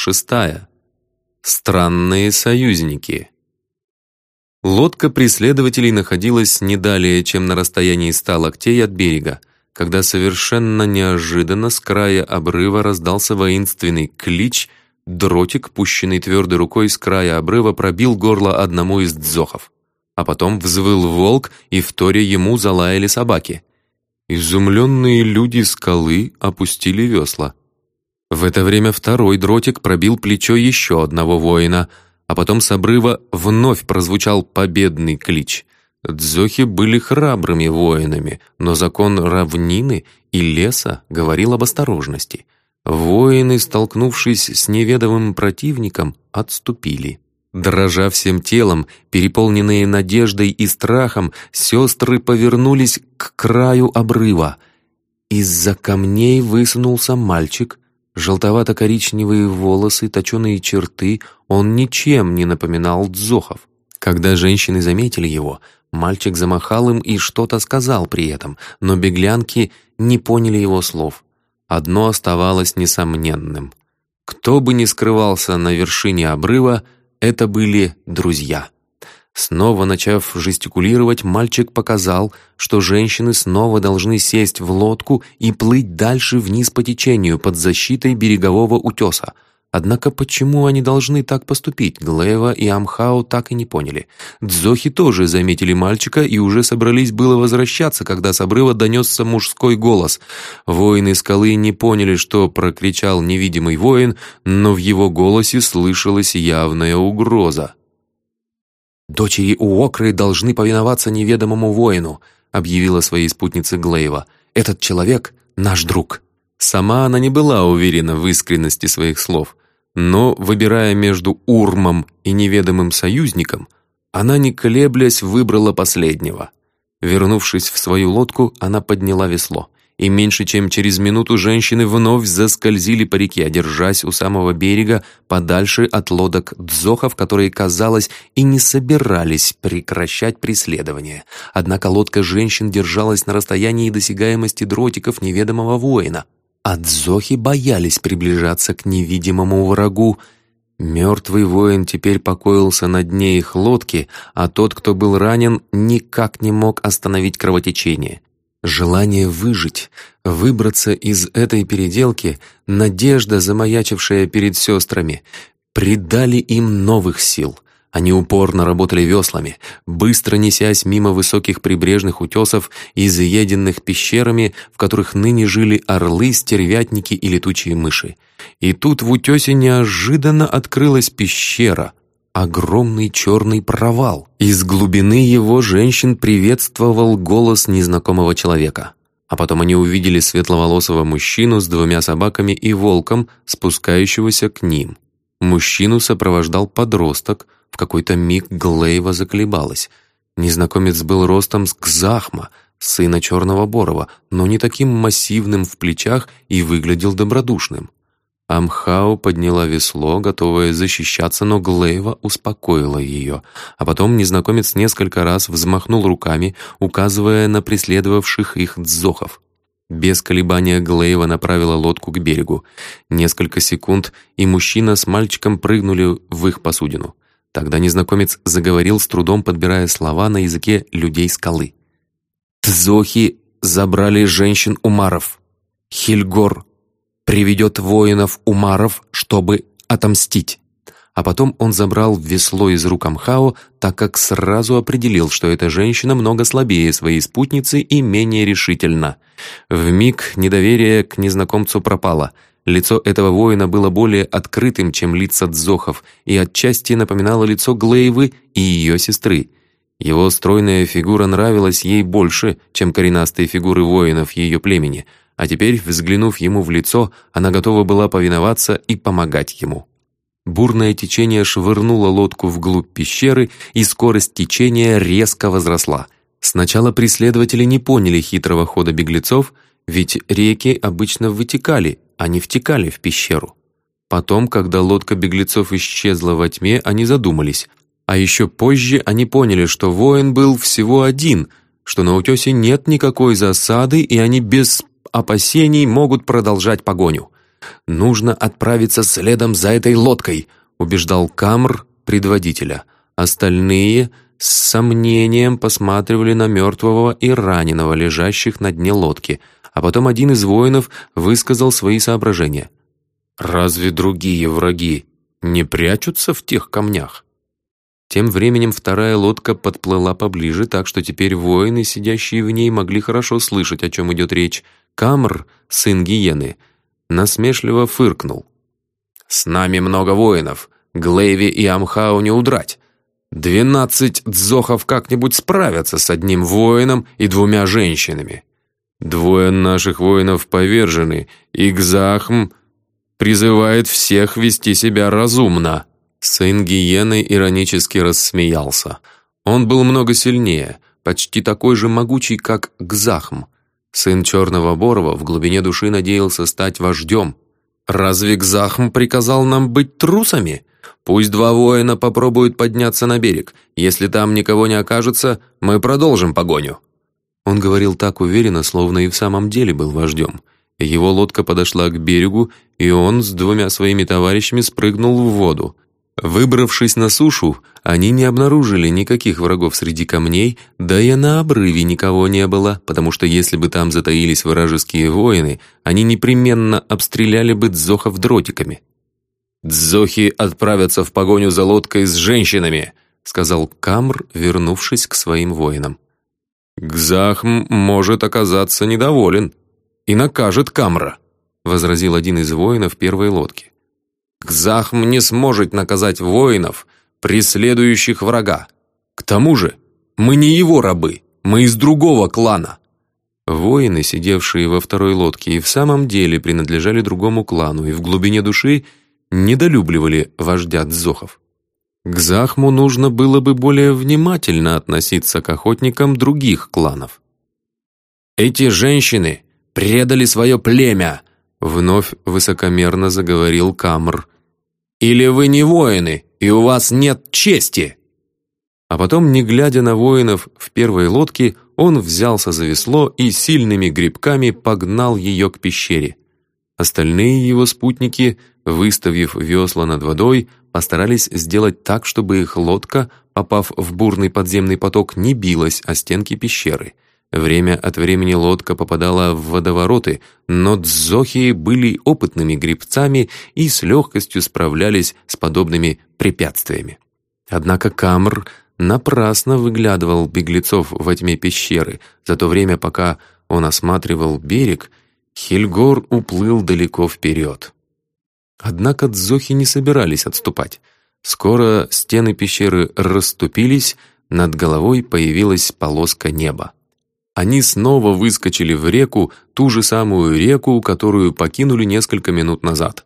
шестая. Странные союзники. Лодка преследователей находилась не далее, чем на расстоянии ста локтей от берега, когда совершенно неожиданно с края обрыва раздался воинственный клич, дротик, пущенный твердой рукой с края обрыва, пробил горло одному из дзохов. А потом взвыл волк, и в торе ему залаяли собаки. Изумленные люди скалы опустили весла. В это время второй дротик пробил плечо еще одного воина, а потом с обрыва вновь прозвучал победный клич. Дзохи были храбрыми воинами, но закон равнины и леса говорил об осторожности. Воины, столкнувшись с неведомым противником, отступили. Дрожа всем телом, переполненные надеждой и страхом, сестры повернулись к краю обрыва. Из-за камней высунулся мальчик Желтовато-коричневые волосы, точеные черты, он ничем не напоминал Дзохов. Когда женщины заметили его, мальчик замахал им и что-то сказал при этом, но беглянки не поняли его слов. Одно оставалось несомненным. Кто бы ни скрывался на вершине обрыва, это были друзья. Снова начав жестикулировать, мальчик показал, что женщины снова должны сесть в лодку и плыть дальше вниз по течению под защитой берегового утеса. Однако почему они должны так поступить, Глеева и Амхау так и не поняли. Дзохи тоже заметили мальчика и уже собрались было возвращаться, когда с обрыва донесся мужской голос. Воины скалы не поняли, что прокричал невидимый воин, но в его голосе слышалась явная угроза. «Дочери Уокры должны повиноваться неведомому воину», объявила своей спутнице Глейва. «Этот человек — наш друг». Сама она не была уверена в искренности своих слов, но, выбирая между Урмом и неведомым союзником, она, не колеблясь, выбрала последнего. Вернувшись в свою лодку, она подняла весло и меньше чем через минуту женщины вновь заскользили по реке, держась у самого берега, подальше от лодок дзохов, которые, казалось, и не собирались прекращать преследование. Однако лодка женщин держалась на расстоянии досягаемости дротиков неведомого воина, а дзохи боялись приближаться к невидимому врагу, Мертвый воин теперь покоился на дне их лодки, а тот, кто был ранен, никак не мог остановить кровотечение. Желание выжить, выбраться из этой переделки, надежда, замаячившая перед сестрами, придали им новых сил. Они упорно работали веслами, быстро несясь мимо высоких прибрежных утесов, изъеденных пещерами, в которых ныне жили орлы, стервятники и летучие мыши. И тут в утесе неожиданно открылась пещера — огромный черный провал. Из глубины его женщин приветствовал голос незнакомого человека. А потом они увидели светловолосого мужчину с двумя собаками и волком, спускающегося к ним. Мужчину сопровождал подросток, в какой-то миг Глейва заколебалась. Незнакомец был ростом с Кзахма, сына Черного Борова, но не таким массивным в плечах и выглядел добродушным. Амхау подняла весло, готовая защищаться, но Глейва успокоила ее. А потом незнакомец несколько раз взмахнул руками, указывая на преследовавших их дзохов. Без колебания Глейва направила лодку к берегу. Несколько секунд, и мужчина с мальчиком прыгнули в их посудину. Тогда незнакомец заговорил, с трудом подбирая слова на языке людей скалы. «Тзохи забрали женщин Умаров. Хильгор приведет воинов Умаров, чтобы отомстить. А потом он забрал весло из рук Амхао, так как сразу определил, что эта женщина много слабее своей спутницы и менее решительна. В миг недоверие к незнакомцу пропало. Лицо этого воина было более открытым, чем лица дзохов, и отчасти напоминало лицо Глейвы и ее сестры. Его стройная фигура нравилась ей больше, чем коренастые фигуры воинов ее племени — а теперь, взглянув ему в лицо, она готова была повиноваться и помогать ему. Бурное течение швырнуло лодку вглубь пещеры, и скорость течения резко возросла. Сначала преследователи не поняли хитрого хода беглецов, ведь реки обычно вытекали, а не втекали в пещеру. Потом, когда лодка беглецов исчезла во тьме, они задумались. А еще позже они поняли, что воин был всего один, что на утесе нет никакой засады, и они без опасений могут продолжать погоню. Нужно отправиться следом за этой лодкой», убеждал Камр предводителя. Остальные с сомнением посматривали на мертвого и раненого, лежащих на дне лодки, а потом один из воинов высказал свои соображения. «Разве другие враги не прячутся в тех камнях?» Тем временем вторая лодка подплыла поближе, так что теперь воины, сидящие в ней, могли хорошо слышать, о чем идет речь. Камр, сын Гиены, насмешливо фыркнул. «С нами много воинов. Глейви и Амхау не удрать. Двенадцать дзохов как-нибудь справятся с одним воином и двумя женщинами. Двое наших воинов повержены, и Гзахм призывает всех вести себя разумно». Сын Гиены иронически рассмеялся. Он был много сильнее, почти такой же могучий, как Гзахм. Сын Черного Борова в глубине души надеялся стать вождем. «Разве Гзахм приказал нам быть трусами? Пусть два воина попробуют подняться на берег. Если там никого не окажется, мы продолжим погоню». Он говорил так уверенно, словно и в самом деле был вождем. Его лодка подошла к берегу, и он с двумя своими товарищами спрыгнул в воду. Выбравшись на сушу, они не обнаружили никаких врагов среди камней, да и на обрыве никого не было, потому что если бы там затаились вражеские воины, они непременно обстреляли бы дзохов дротиками. «Дзохи отправятся в погоню за лодкой с женщинами», сказал Камр, вернувшись к своим воинам. «Гзахм может оказаться недоволен и накажет Камра», возразил один из воинов первой лодки. Кзахм не сможет наказать воинов, преследующих врага. К тому же, мы не его рабы, мы из другого клана». Воины, сидевшие во второй лодке, и в самом деле принадлежали другому клану и в глубине души недолюбливали вождя Дзохов. К Захму нужно было бы более внимательно относиться к охотникам других кланов. «Эти женщины предали свое племя!» Вновь высокомерно заговорил Камр. Или вы не воины, и у вас нет чести?» А потом, не глядя на воинов в первой лодке, он взялся за весло и сильными грибками погнал ее к пещере. Остальные его спутники, выставив весла над водой, постарались сделать так, чтобы их лодка, попав в бурный подземный поток, не билась о стенки пещеры — Время от времени лодка попадала в водовороты, но дзохи были опытными гребцами и с легкостью справлялись с подобными препятствиями. Однако Камр напрасно выглядывал беглецов во тьме пещеры. За то время, пока он осматривал берег, Хильгор уплыл далеко вперед. Однако дзохи не собирались отступать. Скоро стены пещеры расступились, над головой появилась полоска неба. Они снова выскочили в реку, ту же самую реку, которую покинули несколько минут назад.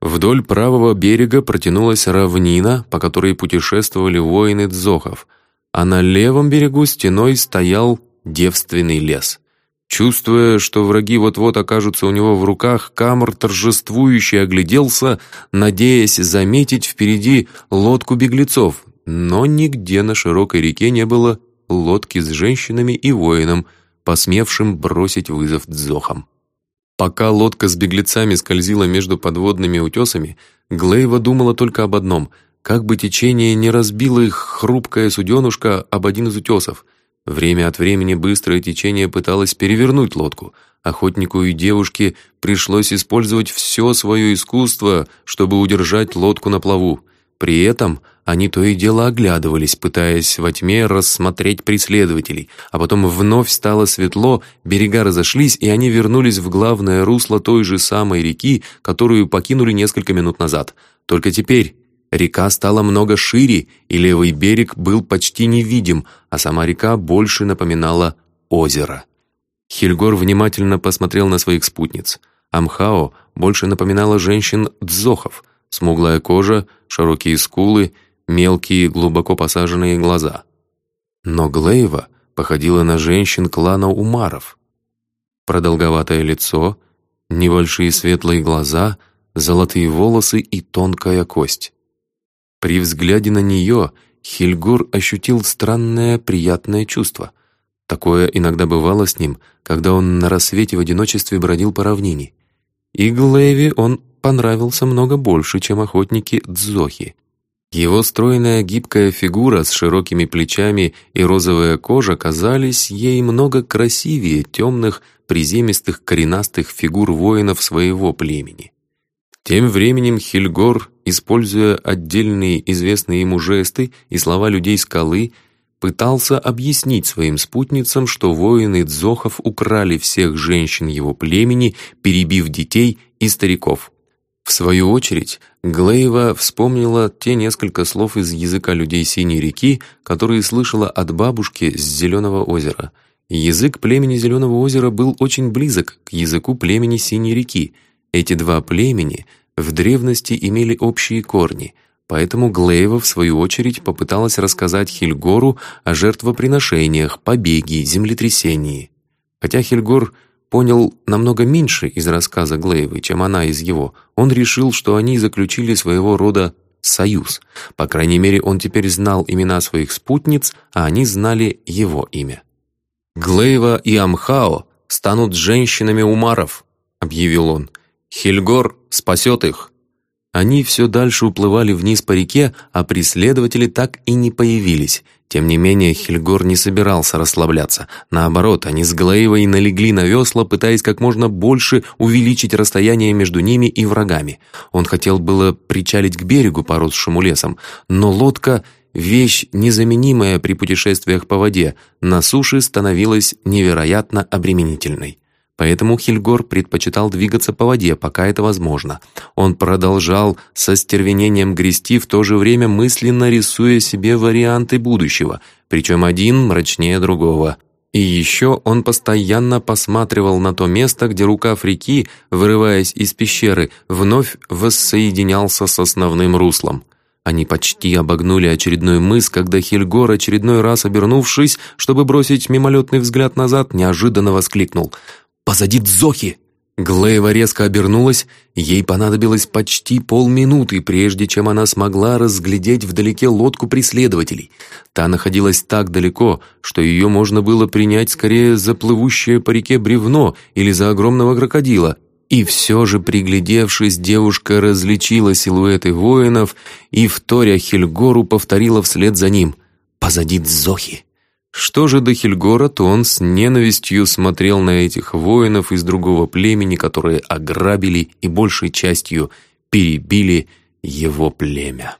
Вдоль правого берега протянулась равнина, по которой путешествовали воины дзохов, а на левом берегу стеной стоял девственный лес. Чувствуя, что враги вот-вот окажутся у него в руках, Камр торжествующе огляделся, надеясь заметить впереди лодку беглецов, но нигде на широкой реке не было лодки с женщинами и воином, посмевшим бросить вызов дзохам. Пока лодка с беглецами скользила между подводными утесами, Глейва думала только об одном — как бы течение не разбило их хрупкое суденушка об один из утесов. Время от времени быстрое течение пыталось перевернуть лодку. Охотнику и девушке пришлось использовать все свое искусство, чтобы удержать лодку на плаву. При этом они то и дело оглядывались, пытаясь во тьме рассмотреть преследователей, а потом вновь стало светло, берега разошлись, и они вернулись в главное русло той же самой реки, которую покинули несколько минут назад. Только теперь река стала много шире, и левый берег был почти невидим, а сама река больше напоминала озеро. Хильгор внимательно посмотрел на своих спутниц. Амхао больше напоминала женщин дзохов — Смуглая кожа, широкие скулы, мелкие, глубоко посаженные глаза. Но Глейва походила на женщин клана Умаров. Продолговатое лицо, небольшие светлые глаза, золотые волосы и тонкая кость. При взгляде на нее Хильгур ощутил странное приятное чувство. Такое иногда бывало с ним, когда он на рассвете в одиночестве бродил по равнине. И Глэви он понравился много больше, чем охотники Дзохи. Его стройная гибкая фигура с широкими плечами и розовая кожа казались ей много красивее темных, приземистых, коренастых фигур воинов своего племени. Тем временем Хильгор, используя отдельные известные ему жесты и слова людей скалы, пытался объяснить своим спутницам, что воины Дзохов украли всех женщин его племени, перебив детей и стариков. В свою очередь, Глейва вспомнила те несколько слов из языка людей Синей реки, которые слышала от бабушки с Зеленого озера. Язык племени Зеленого озера был очень близок к языку племени Синей реки. Эти два племени в древности имели общие корни, поэтому Глейва, в свою очередь, попыталась рассказать Хильгору о жертвоприношениях, побеге, землетрясении. Хотя Хильгор понял намного меньше из рассказа Глейвы, чем она из его. Он решил, что они заключили своего рода союз. По крайней мере, он теперь знал имена своих спутниц, а они знали его имя. «Глейва и Амхао станут женщинами Умаров», — объявил он. «Хильгор спасет их». Они все дальше уплывали вниз по реке, а преследователи так и не появились. Тем не менее, Хельгор не собирался расслабляться. Наоборот, они с Глаевой налегли на весла, пытаясь как можно больше увеличить расстояние между ними и врагами. Он хотел было причалить к берегу, поросшему лесом, но лодка — вещь незаменимая при путешествиях по воде, на суше становилась невероятно обременительной. Поэтому Хильгор предпочитал двигаться по воде, пока это возможно. Он продолжал со стервенением грести, в то же время мысленно рисуя себе варианты будущего, причем один мрачнее другого. И еще он постоянно посматривал на то место, где рукав реки, вырываясь из пещеры, вновь воссоединялся с основным руслом. Они почти обогнули очередной мыс, когда Хильгор, очередной раз обернувшись, чтобы бросить мимолетный взгляд назад, неожиданно воскликнул — Позади Дзохи!» Глеева резко обернулась, ей понадобилось почти полминуты, прежде чем она смогла разглядеть вдалеке лодку преследователей. Та находилась так далеко, что ее можно было принять скорее за плывущее по реке бревно или за огромного крокодила. И все же, приглядевшись, девушка различила силуэты воинов и, вторя Хельгору, повторила вслед за ним «Позади Дзохи!» Что же до Хельгора, то он с ненавистью смотрел на этих воинов из другого племени, которые ограбили и большей частью перебили его племя.